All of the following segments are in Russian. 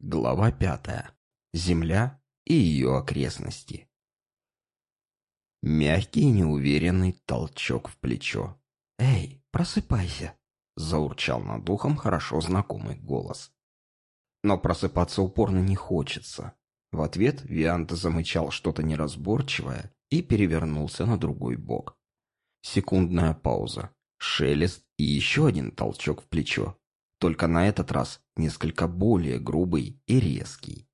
Глава пятая. Земля и ее окрестности. Мягкий неуверенный толчок в плечо. «Эй, просыпайся!» — заурчал над духом хорошо знакомый голос. Но просыпаться упорно не хочется. В ответ Вианта замычал что-то неразборчивое и перевернулся на другой бок. Секундная пауза, шелест и еще один толчок в плечо только на этот раз несколько более грубый и резкий.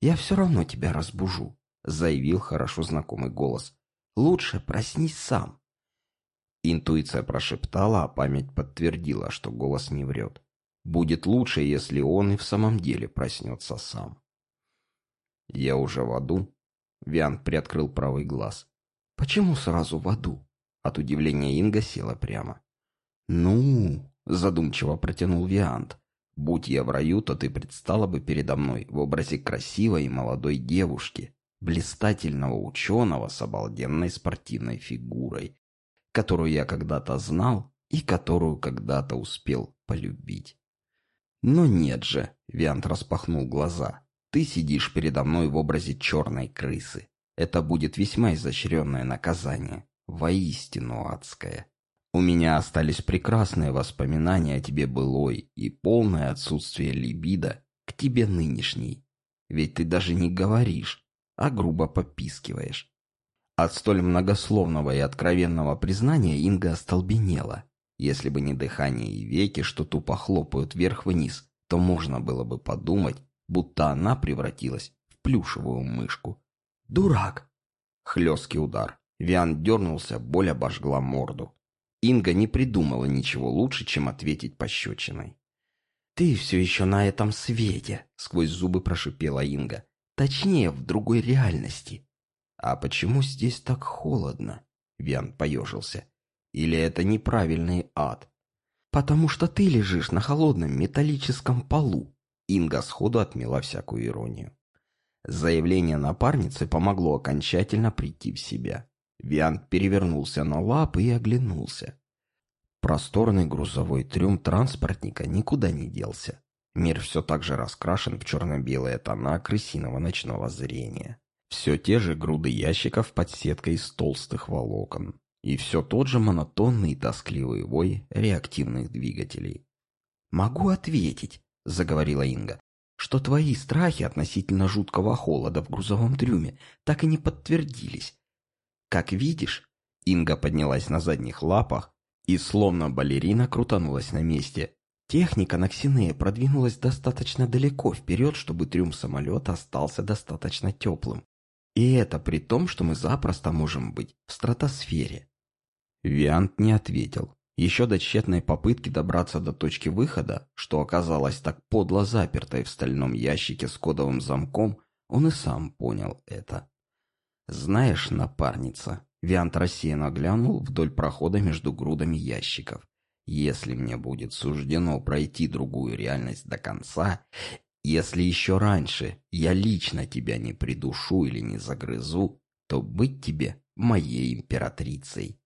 «Я все равно тебя разбужу», — заявил хорошо знакомый голос. «Лучше проснись сам». Интуиция прошептала, а память подтвердила, что голос не врет. Будет лучше, если он и в самом деле проснется сам. «Я уже в аду?» Виан приоткрыл правый глаз. «Почему сразу в аду?» От удивления Инга села прямо. «Ну...» Задумчиво протянул Виант. «Будь я в раю, то ты предстала бы передо мной в образе красивой и молодой девушки, блистательного ученого с обалденной спортивной фигурой, которую я когда-то знал и которую когда-то успел полюбить». «Но нет же», — Виант распахнул глаза, — «ты сидишь передо мной в образе черной крысы. Это будет весьма изощренное наказание, воистину адское». У меня остались прекрасные воспоминания о тебе былой и полное отсутствие либидо к тебе нынешней. Ведь ты даже не говоришь, а грубо попискиваешь. От столь многословного и откровенного признания Инга остолбенела. Если бы не дыхание и веки, что тупо хлопают вверх-вниз, то можно было бы подумать, будто она превратилась в плюшевую мышку. «Дурак!» Хлесткий удар. Виан дернулся, боль обожгла морду. Инга не придумала ничего лучше, чем ответить пощечиной. «Ты все еще на этом свете», — сквозь зубы прошипела Инга. «Точнее, в другой реальности». «А почему здесь так холодно?» — Виан поежился. «Или это неправильный ад?» «Потому что ты лежишь на холодном металлическом полу», — Инга сходу отмела всякую иронию. Заявление напарницы помогло окончательно прийти в себя. Виант перевернулся на лапы и оглянулся. Просторный грузовой трюм транспортника никуда не делся. Мир все так же раскрашен в черно-белые тона крысиного ночного зрения. Все те же груды ящиков под сеткой из толстых волокон. И все тот же монотонный и тоскливый вой реактивных двигателей. «Могу ответить», — заговорила Инга, «что твои страхи относительно жуткого холода в грузовом трюме так и не подтвердились. Как видишь, Инга поднялась на задних лапах и словно балерина крутанулась на месте. Техника на Ксинее продвинулась достаточно далеко вперед, чтобы трюм самолета остался достаточно теплым. И это при том, что мы запросто можем быть в стратосфере. Виант не ответил. Еще до тщетной попытки добраться до точки выхода, что оказалось так подло запертой в стальном ящике с кодовым замком, он и сам понял это. «Знаешь, напарница...» Виант рассеянно глянул вдоль прохода между грудами ящиков. «Если мне будет суждено пройти другую реальность до конца, если еще раньше я лично тебя не придушу или не загрызу, то быть тебе моей императрицей».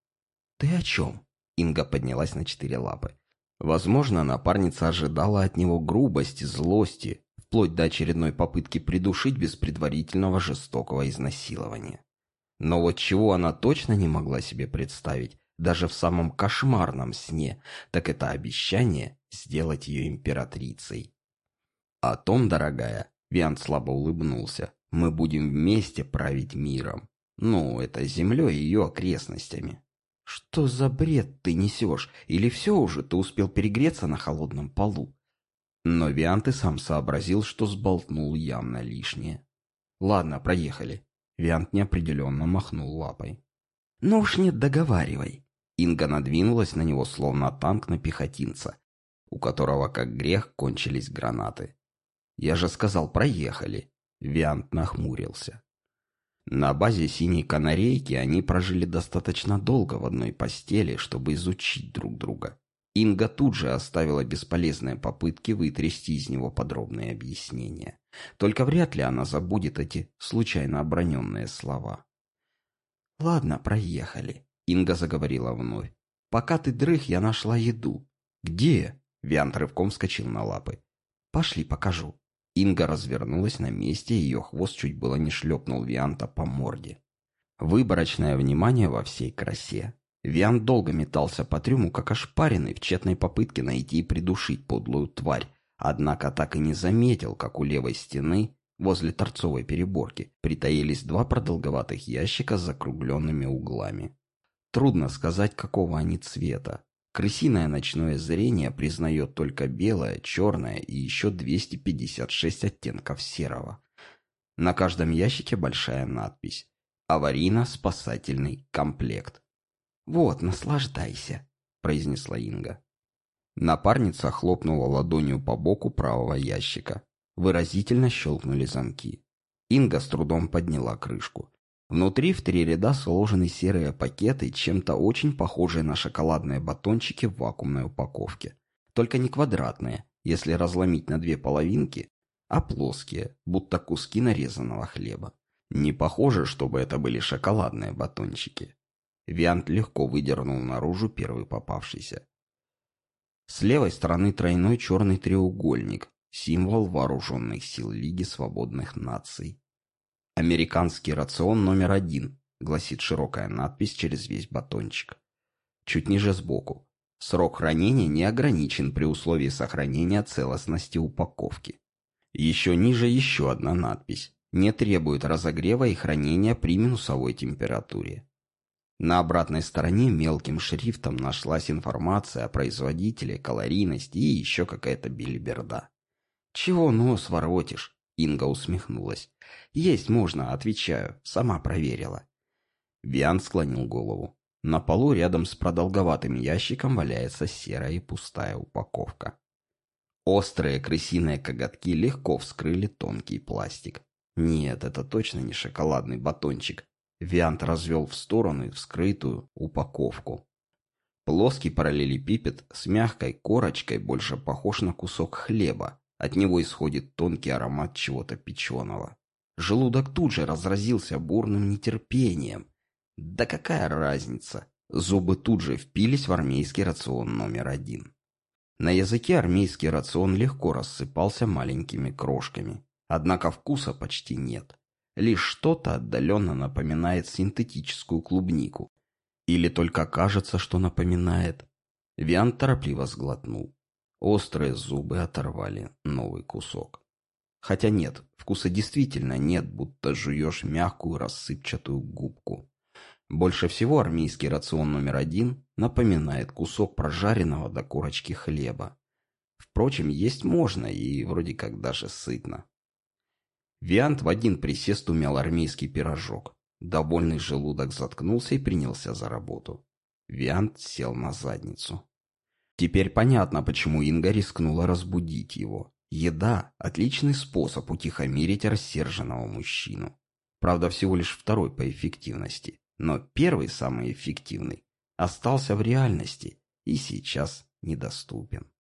«Ты о чем?» Инга поднялась на четыре лапы. Возможно, напарница ожидала от него грубости, злости, вплоть до очередной попытки придушить без предварительного жестокого изнасилования. Но вот чего она точно не могла себе представить, даже в самом кошмарном сне, так это обещание сделать ее императрицей. «О том, дорогая», — Виан слабо улыбнулся, — «мы будем вместе править миром. Ну, это землей и ее окрестностями». «Что за бред ты несешь? Или все уже, ты успел перегреться на холодном полу?» Но Виант и сам сообразил, что сболтнул явно лишнее. «Ладно, проехали». Виант неопределенно махнул лапой. «Ну уж нет, договаривай». Инга надвинулась на него, словно танк на пехотинца, у которого, как грех, кончились гранаты. «Я же сказал, проехали». Виант нахмурился. На базе синей канарейки они прожили достаточно долго в одной постели, чтобы изучить друг друга. Инга тут же оставила бесполезные попытки вытрясти из него подробные объяснения. Только вряд ли она забудет эти случайно оброненные слова. «Ладно, проехали», — Инга заговорила вновь. «Пока ты дрых, я нашла еду». «Где?» — Виант рывком вскочил на лапы. «Пошли, покажу». Инга развернулась на месте, и ее хвост чуть было не шлепнул Вианта по морде. Выборочное внимание во всей красе. Виант долго метался по трюму, как ошпаренный, в тщетной попытке найти и придушить подлую тварь, однако так и не заметил, как у левой стены, возле торцовой переборки, притаились два продолговатых ящика с закругленными углами. Трудно сказать, какого они цвета. Крысиное ночное зрение признает только белое, черное и еще 256 оттенков серого. На каждом ящике большая надпись «Аварийно-спасательный комплект». «Вот, наслаждайся», — произнесла Инга. Напарница хлопнула ладонью по боку правого ящика. Выразительно щелкнули замки. Инга с трудом подняла крышку. Внутри в три ряда сложены серые пакеты, чем-то очень похожие на шоколадные батончики в вакуумной упаковке. Только не квадратные, если разломить на две половинки, а плоские, будто куски нарезанного хлеба. Не похоже, чтобы это были шоколадные батончики. Виант легко выдернул наружу первый попавшийся. С левой стороны тройной черный треугольник, символ вооруженных сил Лиги Свободных Наций. «Американский рацион номер один», гласит широкая надпись через весь батончик. Чуть ниже сбоку. Срок хранения не ограничен при условии сохранения целостности упаковки. Еще ниже еще одна надпись. Не требует разогрева и хранения при минусовой температуре. На обратной стороне мелким шрифтом нашлась информация о производителе, калорийности и еще какая-то билиберда. «Чего нос воротишь?» Инга усмехнулась. «Есть можно, отвечаю. Сама проверила». Виан склонил голову. На полу рядом с продолговатым ящиком валяется серая и пустая упаковка. Острые крысиные коготки легко вскрыли тонкий пластик. Нет, это точно не шоколадный батончик. Виант развел в сторону вскрытую упаковку. Плоский параллелепипед с мягкой корочкой больше похож на кусок хлеба, от него исходит тонкий аромат чего-то печеного. Желудок тут же разразился бурным нетерпением. Да какая разница? Зубы тут же впились в армейский рацион номер один. На языке армейский рацион легко рассыпался маленькими крошками. Однако вкуса почти нет. Лишь что-то отдаленно напоминает синтетическую клубнику. Или только кажется, что напоминает. Виан торопливо сглотнул. Острые зубы оторвали новый кусок. Хотя нет, вкуса действительно нет, будто жуешь мягкую рассыпчатую губку. Больше всего армейский рацион номер один напоминает кусок прожаренного до корочки хлеба. Впрочем, есть можно и вроде как даже сытно. Виант в один присест умял армейский пирожок. Довольный желудок заткнулся и принялся за работу. Виант сел на задницу. Теперь понятно, почему Инга рискнула разбудить его. Еда – отличный способ утихомирить рассерженного мужчину. Правда, всего лишь второй по эффективности. Но первый, самый эффективный, остался в реальности и сейчас недоступен.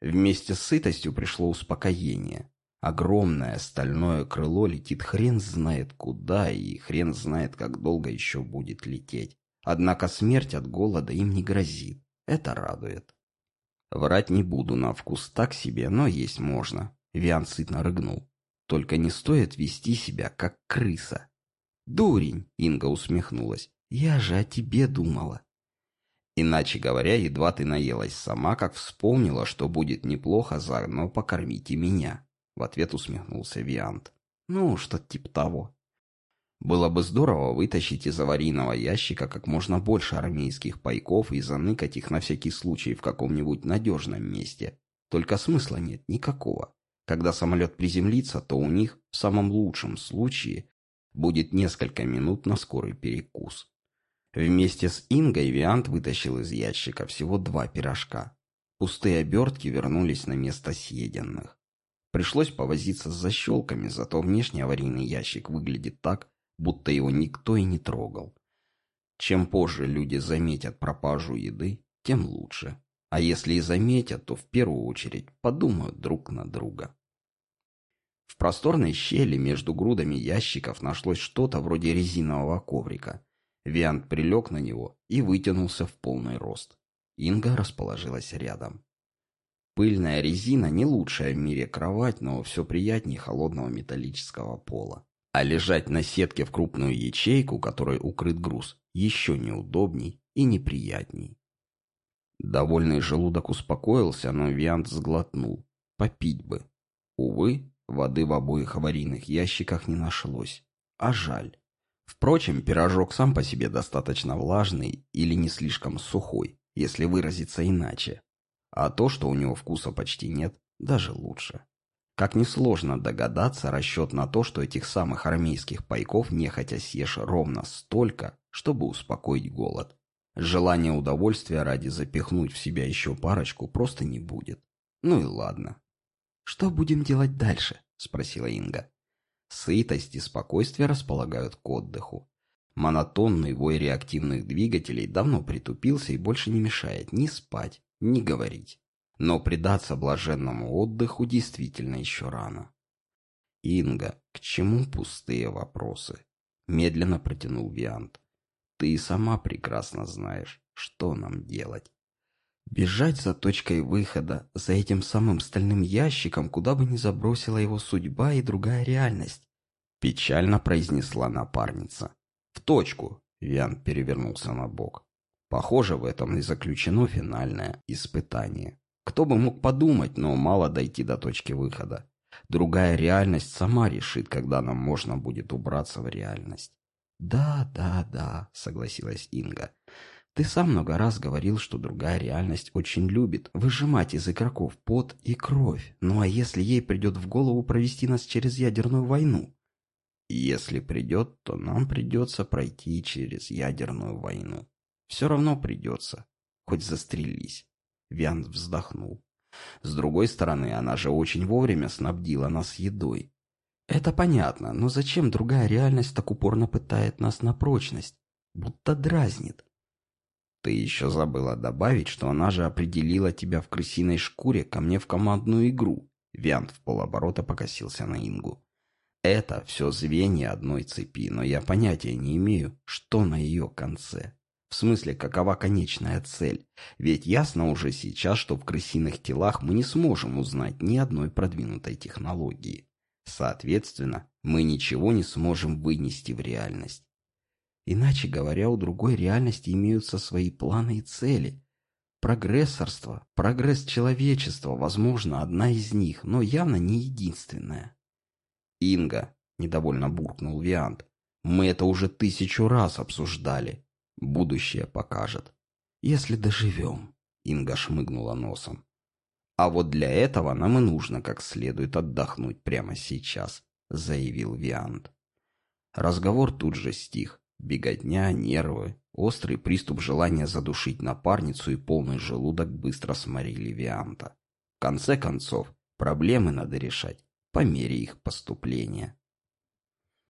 Вместе с сытостью пришло успокоение. Огромное стальное крыло летит хрен знает куда и хрен знает, как долго еще будет лететь. Однако смерть от голода им не грозит. Это радует. Врать не буду, на вкус так себе, но есть можно. Виан сытно рыгнул. Только не стоит вести себя, как крыса. Дурень, Инга усмехнулась. Я же о тебе думала. Иначе говоря, едва ты наелась сама, как вспомнила, что будет неплохо заодно покормить и меня. В ответ усмехнулся Виант. Ну, что-то типа того. Было бы здорово вытащить из аварийного ящика как можно больше армейских пайков и заныкать их на всякий случай в каком-нибудь надежном месте. Только смысла нет никакого. Когда самолет приземлится, то у них, в самом лучшем случае, будет несколько минут на скорый перекус. Вместе с Ингой Виант вытащил из ящика всего два пирожка. Пустые обертки вернулись на место съеденных. Пришлось повозиться с защелками, зато внешний аварийный ящик выглядит так, будто его никто и не трогал. Чем позже люди заметят пропажу еды, тем лучше. А если и заметят, то в первую очередь подумают друг на друга. В просторной щели между грудами ящиков нашлось что-то вроде резинового коврика. Виант прилег на него и вытянулся в полный рост. Инга расположилась рядом. Пыльная резина не лучшая в мире кровать, но все приятнее холодного металлического пола. А лежать на сетке в крупную ячейку, которой укрыт груз, еще неудобней и неприятней. Довольный желудок успокоился, но Виант сглотнул. Попить бы. Увы, воды в обоих аварийных ящиках не нашлось. А жаль. Впрочем, пирожок сам по себе достаточно влажный или не слишком сухой, если выразиться иначе. А то, что у него вкуса почти нет, даже лучше. Как несложно догадаться, расчет на то, что этих самых армейских пайков нехотя съешь ровно столько, чтобы успокоить голод. Желания удовольствия ради запихнуть в себя еще парочку просто не будет. Ну и ладно. «Что будем делать дальше?» – спросила Инга. Сытость и спокойствие располагают к отдыху. Монотонный вой реактивных двигателей давно притупился и больше не мешает ни спать, ни говорить. Но предаться блаженному отдыху действительно еще рано. «Инга, к чему пустые вопросы?» Медленно протянул Виант. «Ты и сама прекрасно знаешь, что нам делать». Бежать за точкой выхода, за этим самым стальным ящиком, куда бы ни забросила его судьба и другая реальность. Печально произнесла напарница. В точку, Виан перевернулся на бок. Похоже, в этом и заключено финальное испытание. Кто бы мог подумать, но мало дойти до точки выхода. Другая реальность сама решит, когда нам можно будет убраться в реальность. «Да, да, да», — согласилась Инга. «Ты сам много раз говорил, что другая реальность очень любит выжимать из игроков пот и кровь. Ну а если ей придет в голову провести нас через ядерную войну?» «Если придет, то нам придется пройти через ядерную войну», все равно придется. Хоть застрелись. Виан вздохнул. С другой стороны, она же очень вовремя снабдила нас едой. Это понятно, но зачем другая реальность так упорно пытает нас на прочность? Будто дразнит. Ты еще забыла добавить, что она же определила тебя в крысиной шкуре ко мне в командную игру. Виант в полоборота покосился на Ингу. Это все звенья одной цепи, но я понятия не имею, что на ее конце. В смысле, какова конечная цель? Ведь ясно уже сейчас, что в крысиных телах мы не сможем узнать ни одной продвинутой технологии. Соответственно, мы ничего не сможем вынести в реальность. Иначе говоря, у другой реальности имеются свои планы и цели. Прогрессорство, прогресс человечества, возможно, одна из них, но явно не единственная. «Инга», — недовольно буркнул Виант, — «мы это уже тысячу раз обсуждали. Будущее покажет. Если доживем, Инга шмыгнула носом. А вот для этого нам и нужно как следует отдохнуть прямо сейчас, заявил Виант. Разговор тут же стих. Беготня, нервы, острый приступ желания задушить напарницу и полный желудок быстро сморили Вианта. В конце концов, проблемы надо решать по мере их поступления.